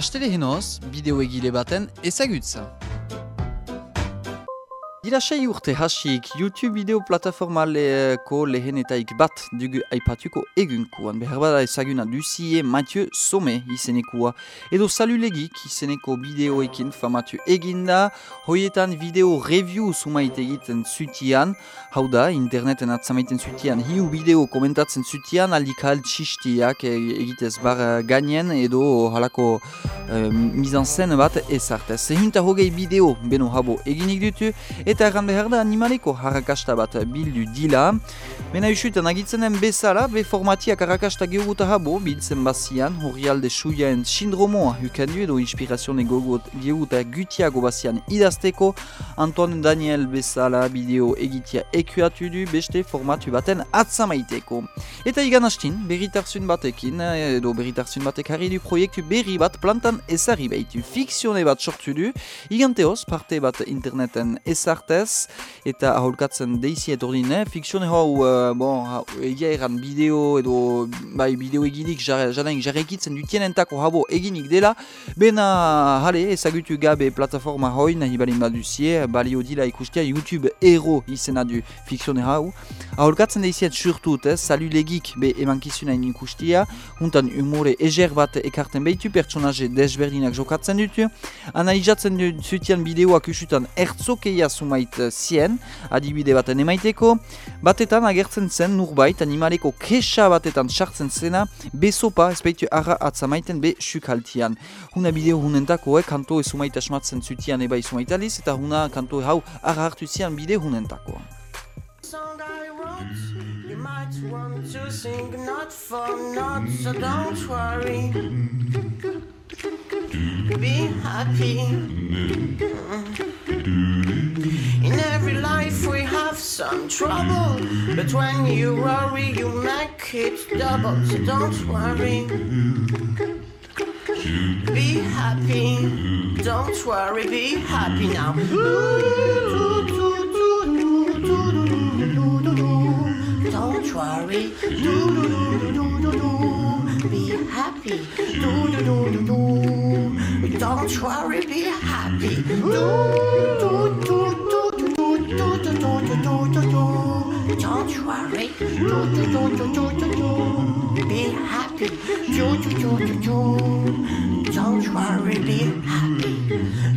Astele henoz, bideo egile baten ezagutza. Dira sei urte hasik YouTube bideo plataformaleko lehenetaik bat dugu aipatuko egunkuan. Ezaguna duzie Mathieu izenekua. Edo salulegik izeneko bideoekin famatu eginda, hoietan video review sumait egiten zutian, hau da, interneten atzamaiten zutian, hiu bideo komentatzen zutian, aldikal txistiak egitez bar gainen edo halako uh, mizan zen bat ezartez. Hogei bideo beno habo eginik dutu, eta erran behar da animaleko harrakasta bat bildu dila. Bena usuetan agitzenen bezala, be formatiak harrakasta gehuguta habo biltzen bazian, hori alde suiaen sindromoa hukandu edo inspirazione gehuguta gutiago bazian idazteko, Antoine Daniel bezala bideo egitea ekuatu du beste formatu baten atzamaiteko. Eta igan hastin, berritarzun batekin, edo berritarzun batek harri du proiektu berri bat plantan ezari behitu fikzione bat sortu du, iganteoz parte bat interneten ezartez, eta aholkatzen deizi etordine, fikzione hau, uh, bon, egia eran bideo edo bai bideo eginik jadanik jarrekitzen dutienentako habo eginik dela, bena hale ezagutu gabe plataforma hoi nahi balin baduzie, balio dila ikustia YouTube ero izena du fikzione hau. Aholkatzen deiziet surtut, eh, salu legik be emankizuna ikustia, juntan humore eger bat ekarten behitu, pertsonaje desberdinak jokatzen dutu, analizatzen zutian bideoak usutan ertzokeia sumait zien, adibide baten emaiteko, batetan agertzen zen nurbait animaleko kesa batetan sartzen zena, besopa ezbaitu arra atzamaiten be sukaltian. Huna bideo hunentako, eh, kanto esumaita asmatzen zutian eba esumaitaliz, eta huna kanto hau arra hartu zian bideo hunentako. Be happy. Some trouble, but when you worry, you make it double, so don't worry. Be happy. Don't worry, be happy now. Don't worry. Be happy. Don't worry, be happy. Don't worry. Be happy. Don't worry, be happy.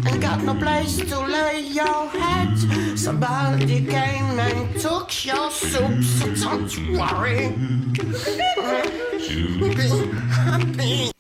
And got no place to lay your head. Somebody came and took your soup, so don't worry. Be happy.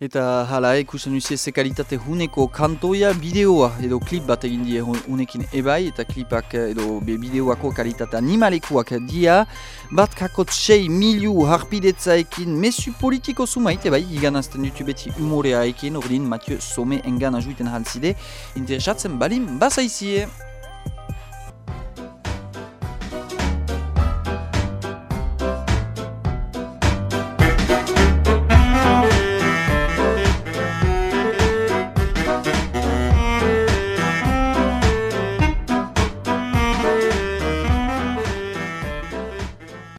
Eta hala ikusten duzie ze kalitate huneko kantoia bideoa edo klip bat egin die hunekin ebai eta klipak edo be bideoako kalitate animalekuak dia. Bat kakot sei miliu harpidetzaekin mesu politiko sumait ebai iganazten dutu beti humorea ekin ordin Mathieu Some engan ajuiten halzide interesatzen balim basaizie